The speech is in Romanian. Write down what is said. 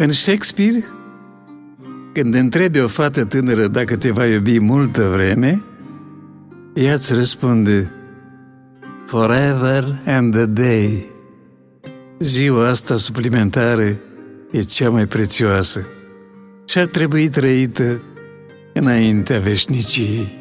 În Shakespeare, când întrebi o fată tânără dacă te va iubi multă vreme, ea îți răspunde Forever and a day. Ziua asta suplimentară e cea mai prețioasă și ar trebui trăită înaintea veșniciei.